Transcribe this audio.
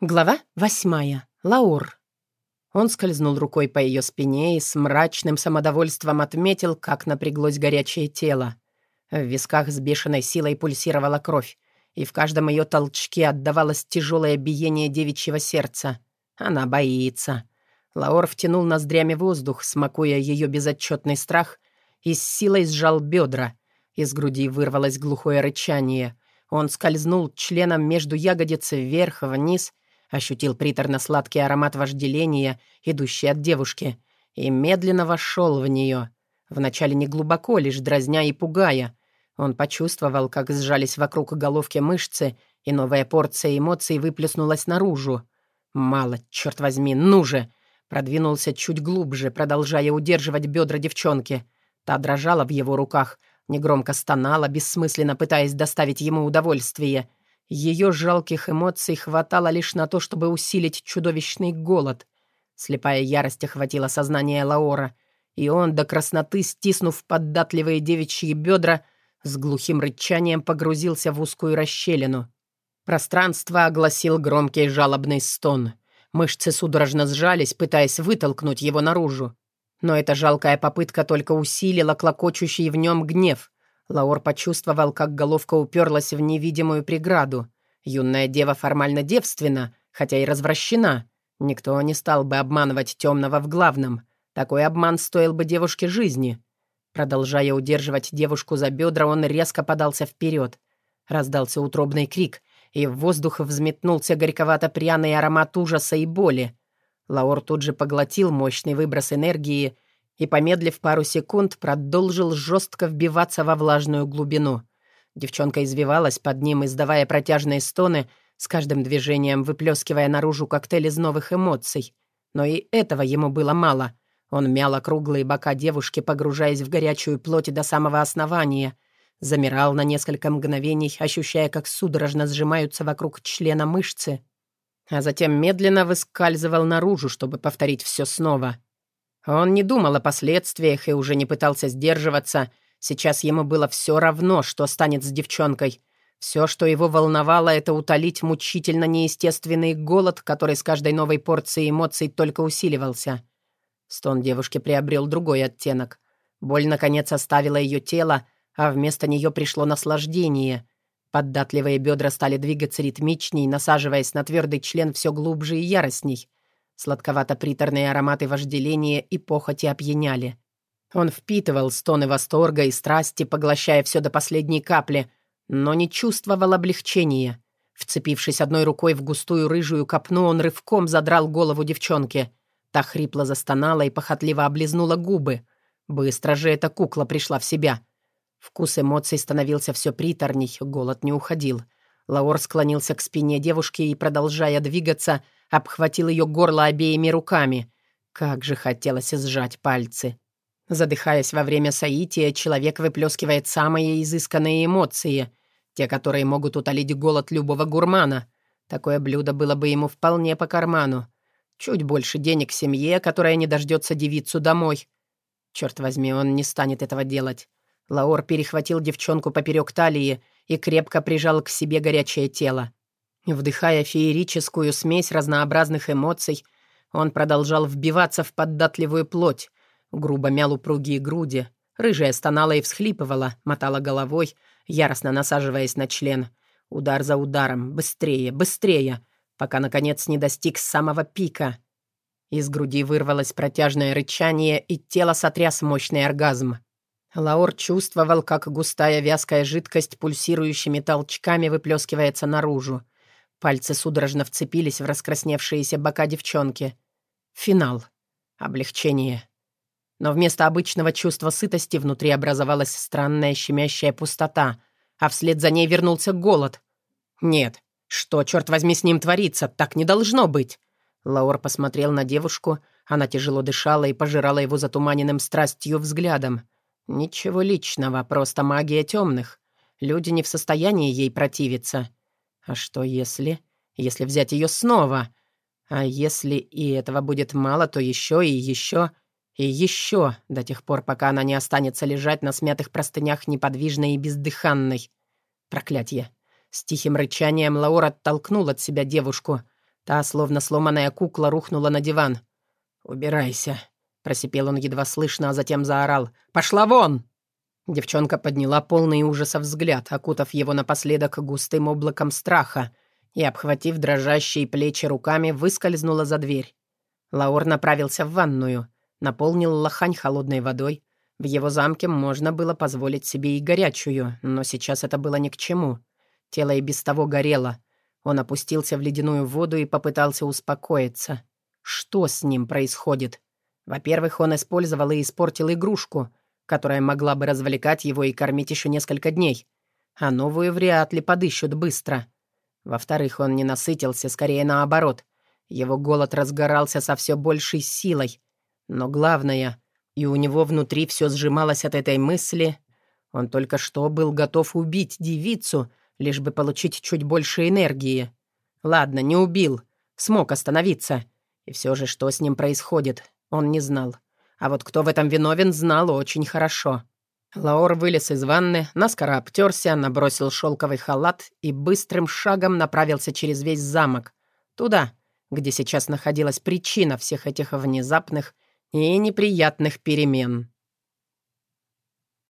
Глава восьмая. Лаур. Он скользнул рукой по ее спине и с мрачным самодовольством отметил, как напряглось горячее тело. В висках с бешеной силой пульсировала кровь, и в каждом ее толчке отдавалось тяжелое биение девичьего сердца. Она боится. Лаур втянул ноздрями воздух, смакуя ее безотчетный страх, и с силой сжал бедра. Из груди вырвалось глухое рычание. Он скользнул членом между ягодиц вверх-вниз — ощутил приторно-сладкий аромат вожделения, идущий от девушки, и медленно вошел в нее. Вначале не глубоко, лишь дразня и пугая. Он почувствовал, как сжались вокруг головки мышцы, и новая порция эмоций выплеснулась наружу. «Мало, черт возьми, ну же!» Продвинулся чуть глубже, продолжая удерживать бедра девчонки. Та дрожала в его руках, негромко стонала, бессмысленно пытаясь доставить ему удовольствие — ее жалких эмоций хватало лишь на то, чтобы усилить чудовищный голод. Слепая ярость охватила сознание Лаора, и он, до красноты стиснув поддатливые девичьи бедра, с глухим рычанием погрузился в узкую расщелину. Пространство огласил громкий жалобный стон. Мышцы судорожно сжались, пытаясь вытолкнуть его наружу. Но эта жалкая попытка только усилила клокочущий в нем гнев — Лаур почувствовал, как головка уперлась в невидимую преграду. Юная дева формально девственна, хотя и развращена. Никто не стал бы обманывать темного в главном. Такой обман стоил бы девушке жизни. Продолжая удерживать девушку за бедра, он резко подался вперед. Раздался утробный крик, и в воздух взметнулся горьковато-пряный аромат ужаса и боли. Лаур тут же поглотил мощный выброс энергии и, помедлив пару секунд, продолжил жестко вбиваться во влажную глубину. Девчонка извивалась под ним, издавая протяжные стоны, с каждым движением выплескивая наружу коктейль из новых эмоций. Но и этого ему было мало. Он мял округлые бока девушки, погружаясь в горячую плоть до самого основания. Замирал на несколько мгновений, ощущая, как судорожно сжимаются вокруг члена мышцы. А затем медленно выскальзывал наружу, чтобы повторить все снова — он не думал о последствиях и уже не пытался сдерживаться. Сейчас ему было все равно, что станет с девчонкой. Все, что его волновало, это утолить мучительно неестественный голод, который с каждой новой порцией эмоций только усиливался. Стон девушки приобрел другой оттенок. Боль, наконец, оставила ее тело, а вместо нее пришло наслаждение. Поддатливые бедра стали двигаться ритмичней, насаживаясь на твердый член все глубже и яростней. Сладковато-приторные ароматы вожделения и похоти опьяняли. Он впитывал стоны восторга и страсти, поглощая все до последней капли, но не чувствовал облегчения. Вцепившись одной рукой в густую рыжую копну, он рывком задрал голову девчонки. Та хрипло застонала и похотливо облизнула губы. Быстро же эта кукла пришла в себя. Вкус эмоций становился все приторней, голод не уходил. Лаор склонился к спине девушки и, продолжая двигаться, — обхватил ее горло обеими руками. Как же хотелось сжать пальцы. Задыхаясь во время соития, человек выплескивает самые изысканные эмоции, те, которые могут утолить голод любого гурмана. Такое блюдо было бы ему вполне по карману. Чуть больше денег семье, которая не дождется девицу домой. Черт возьми, он не станет этого делать. Лаор перехватил девчонку поперек талии и крепко прижал к себе горячее тело. Вдыхая феерическую смесь разнообразных эмоций, он продолжал вбиваться в поддатливую плоть, грубо мял упругие груди, рыжая стонала и всхлипывала, мотала головой, яростно насаживаясь на член. Удар за ударом, быстрее, быстрее, пока, наконец, не достиг самого пика. Из груди вырвалось протяжное рычание, и тело сотряс мощный оргазм. Лаор чувствовал, как густая вязкая жидкость пульсирующими толчками выплескивается наружу. Пальцы судорожно вцепились в раскрасневшиеся бока девчонки. Финал. Облегчение. Но вместо обычного чувства сытости внутри образовалась странная щемящая пустота, а вслед за ней вернулся голод. «Нет, что, черт возьми, с ним творится? Так не должно быть!» Лаур посмотрел на девушку, она тяжело дышала и пожирала его затуманенным страстью взглядом. «Ничего личного, просто магия темных. Люди не в состоянии ей противиться. А что если... Если взять ее снова? А если и этого будет мало, то еще и еще и еще, до тех пор, пока она не останется лежать на смятых простынях неподвижной и бездыханной. Проклятье. С тихим рычанием Лаур оттолкнул от себя девушку. Та, словно сломанная кукла, рухнула на диван. «Убирайся», — просипел он едва слышно, а затем заорал. «Пошла вон!» Девчонка подняла полный ужаса взгляд, окутав его напоследок густым облаком страха, и, обхватив дрожащие плечи руками, выскользнула за дверь. Лаур направился в ванную, наполнил лохань холодной водой. В его замке можно было позволить себе и горячую, но сейчас это было ни к чему. Тело и без того горело. Он опустился в ледяную воду и попытался успокоиться. Что с ним происходит? Во-первых, он использовал и испортил игрушку, которая могла бы развлекать его и кормить еще несколько дней, а новую вряд ли подыщут быстро. Во-вторых, он не насытился, скорее наоборот. Его голод разгорался со все большей силой. Но главное, и у него внутри все сжималось от этой мысли, он только что был готов убить девицу, лишь бы получить чуть больше энергии. Ладно, не убил, смог остановиться. И все же, что с ним происходит, он не знал. А вот кто в этом виновен, знал очень хорошо. Лаор вылез из ванны, наскоро обтерся, набросил шелковый халат и быстрым шагом направился через весь замок. Туда, где сейчас находилась причина всех этих внезапных и неприятных перемен.